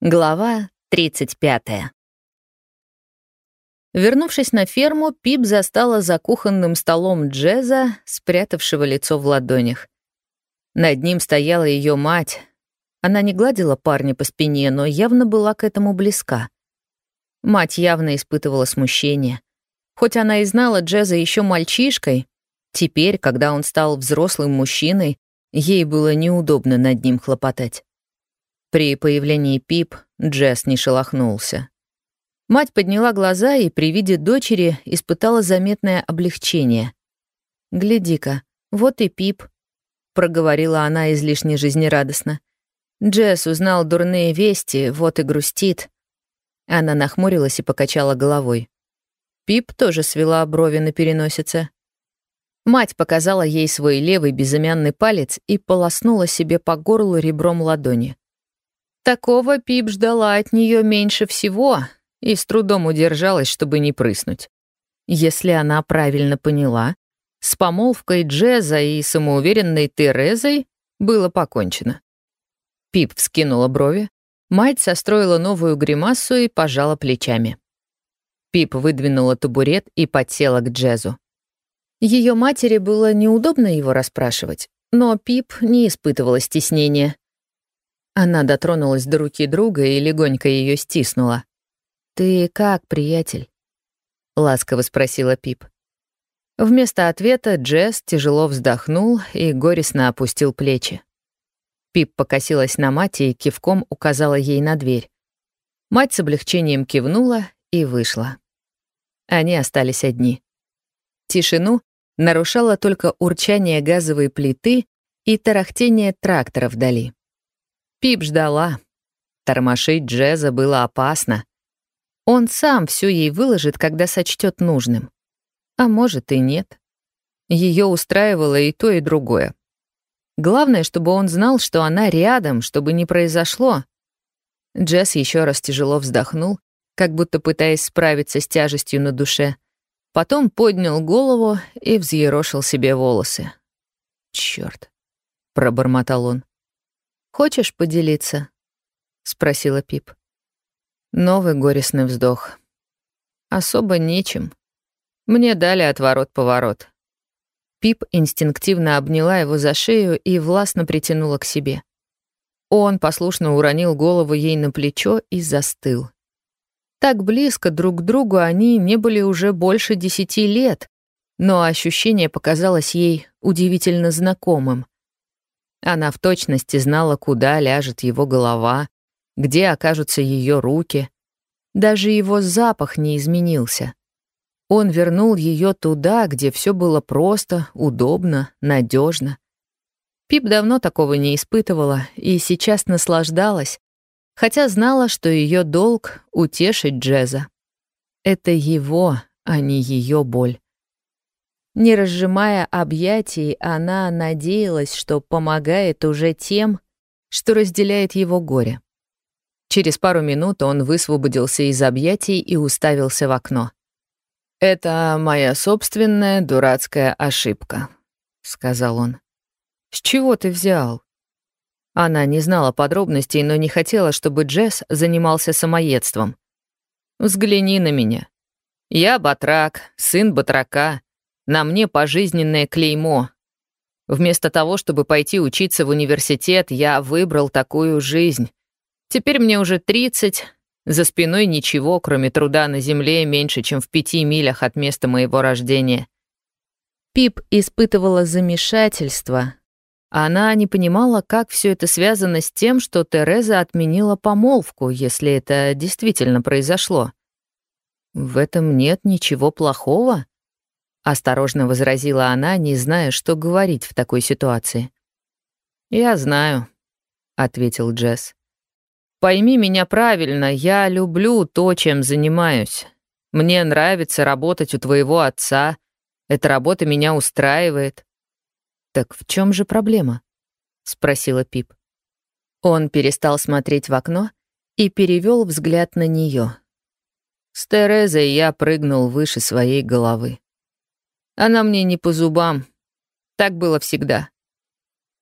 Глава 35. Вернувшись на ферму, Пип застала за кухонным столом Джеза, спрятавшего лицо в ладонях. Над ним стояла ее мать. Она не гладила парня по спине, но явно была к этому близка. Мать явно испытывала смущение. Хоть она и знала Джеза еще мальчишкой, теперь, когда он стал взрослым мужчиной, ей было неудобно над ним хлопотать. При появлении Пип Джесс не шелохнулся. Мать подняла глаза и при виде дочери испытала заметное облегчение. «Гляди-ка, вот и Пип», — проговорила она излишне жизнерадостно. Джесс узнал дурные вести, вот и грустит. Она нахмурилась и покачала головой. Пип тоже свела брови на переносице. Мать показала ей свой левый безымянный палец и полоснула себе по горлу ребром ладони. Такого Пип ждала от нее меньше всего и с трудом удержалась, чтобы не прыснуть. Если она правильно поняла, с помолвкой Джеза и самоуверенной Терезой было покончено. Пип вскинула брови, мать состроила новую гримасу и пожала плечами. Пип выдвинула табурет и подсела к Джезу. Ее матери было неудобно его расспрашивать, но Пип не испытывала стеснения. Она дотронулась до руки друга и легонько ее стиснула. «Ты как, приятель?» — ласково спросила Пип. Вместо ответа Джесс тяжело вздохнул и горестно опустил плечи. Пип покосилась на мать и кивком указала ей на дверь. Мать с облегчением кивнула и вышла. Они остались одни. Тишину нарушало только урчание газовой плиты и тарахтение трактора вдали. Пип ждала. Тормошить Джеза было опасно. Он сам все ей выложит, когда сочтет нужным. А может и нет. Ее устраивало и то, и другое. Главное, чтобы он знал, что она рядом, чтобы не произошло. Джесс еще раз тяжело вздохнул, как будто пытаясь справиться с тяжестью на душе. Потом поднял голову и взъерошил себе волосы. Черт, пробормотал он. «Хочешь поделиться?» — спросила Пип. Новый горестный вздох. «Особо нечем. Мне дали отворот-поворот». Пип инстинктивно обняла его за шею и властно притянула к себе. Он послушно уронил голову ей на плечо и застыл. Так близко друг к другу они не были уже больше десяти лет, но ощущение показалось ей удивительно знакомым — она в точности знала, куда ляжет его голова, где окажутся ее руки. Даже его запах не изменился. Он вернул ее туда, где все было просто, удобно, надежно. Пип давно такого не испытывала и сейчас наслаждалась, хотя знала, что ее долг — утешить Джеза. Это его, а не ее боль. Не разжимая объятий, она надеялась, что помогает уже тем, что разделяет его горе. Через пару минут он высвободился из объятий и уставился в окно. «Это моя собственная дурацкая ошибка», — сказал он. «С чего ты взял?» Она не знала подробностей, но не хотела, чтобы Джесс занимался самоедством. «Взгляни на меня. Я батрак, сын батрака, на мне пожизненное клеймо. Вместо того, чтобы пойти учиться в университет, я выбрал такую жизнь. Теперь мне уже 30, за спиной ничего, кроме труда на земле, меньше, чем в пяти милях от места моего рождения. Пип испытывала замешательство. Она не понимала, как все это связано с тем, что Тереза отменила помолвку, если это действительно произошло. В этом нет ничего плохого, Осторожно возразила она, не зная, что говорить в такой ситуации. «Я знаю», — ответил Джесс. «Пойми меня правильно, я люблю то, чем занимаюсь. Мне нравится работать у твоего отца. Эта работа меня устраивает». «Так в чем же проблема?» — спросила Пип. Он перестал смотреть в окно и перевел взгляд на нее. С Терезой я прыгнул выше своей головы. Она мне не по зубам. Так было всегда.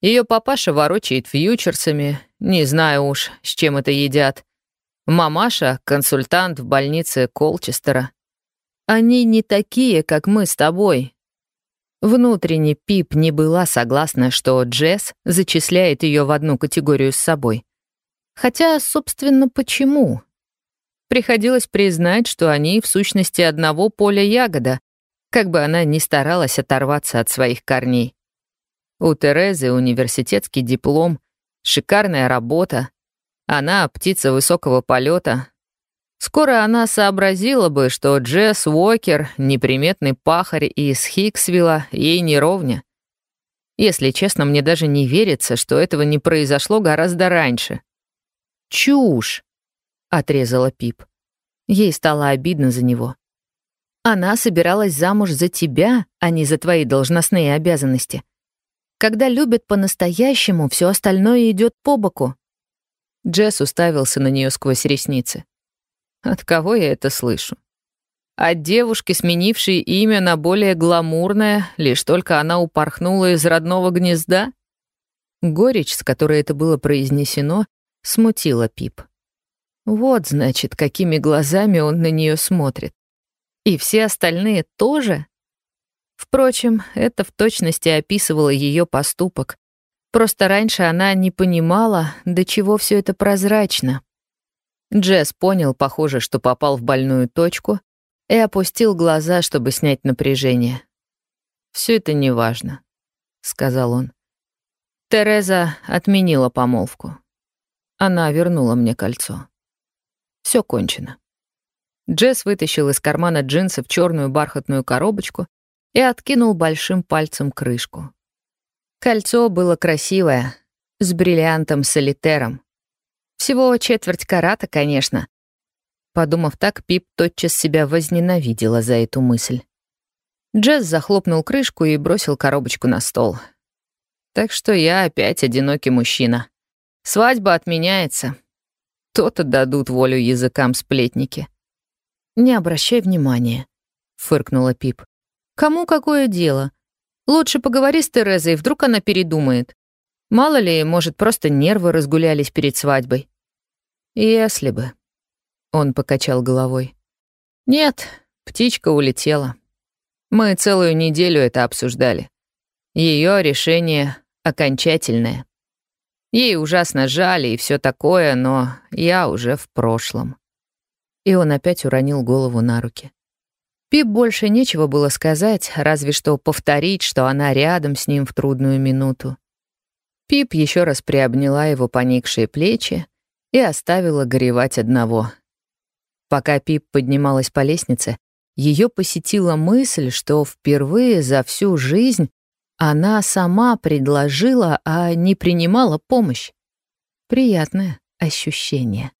Ее папаша ворочает фьючерсами, не знаю уж, с чем это едят. Мамаша — консультант в больнице Колчестера. Они не такие, как мы с тобой. Внутренне Пип не была согласна, что Джесс зачисляет ее в одну категорию с собой. Хотя, собственно, почему? Приходилось признать, что они в сущности одного поля ягода, как бы она ни старалась оторваться от своих корней. У Терезы университетский диплом, шикарная работа. Она птица высокого полета. Скоро она сообразила бы, что Джесс Уокер, неприметный пахарь из Хиксвилла, ей не ровня. Если честно, мне даже не верится, что этого не произошло гораздо раньше. «Чушь!» — отрезала Пип. Ей стало обидно за него. Она собиралась замуж за тебя, а не за твои должностные обязанности. Когда любят по-настоящему, все остальное идет по боку. Джесс уставился на нее сквозь ресницы. От кого я это слышу? От девушки, сменившей имя на более гламурное, лишь только она упорхнула из родного гнезда? Горечь, с которой это было произнесено, смутила Пип. Вот, значит, какими глазами он на нее смотрит. И все остальные тоже? Впрочем, это в точности описывало ее поступок. Просто раньше она не понимала, до чего все это прозрачно. Джесс понял, похоже, что попал в больную точку, и опустил глаза, чтобы снять напряжение. Все это неважно», — сказал он. Тереза отменила помолвку. Она вернула мне кольцо. Все кончено. Джесс вытащил из кармана джинсов черную бархатную коробочку и откинул большим пальцем крышку. Кольцо было красивое, с бриллиантом-солитером. Всего четверть карата, конечно. Подумав так, Пип тотчас себя возненавидела за эту мысль. Джесс захлопнул крышку и бросил коробочку на стол. Так что я опять одинокий мужчина. Свадьба отменяется. То-то дадут волю языкам сплетники. «Не обращай внимания», — фыркнула Пип. Кому какое дело? Лучше поговори с Терезой, вдруг она передумает. Мало ли, может, просто нервы разгулялись перед свадьбой. Если бы. Он покачал головой. Нет, птичка улетела. Мы целую неделю это обсуждали. Ее решение окончательное. Ей ужасно жаль и все такое, но я уже в прошлом. И он опять уронил голову на руки. Пип больше нечего было сказать, разве что повторить, что она рядом с ним в трудную минуту. Пип еще раз приобняла его поникшие плечи и оставила горевать одного. Пока Пип поднималась по лестнице, ее посетила мысль, что впервые за всю жизнь она сама предложила, а не принимала помощь. Приятное ощущение.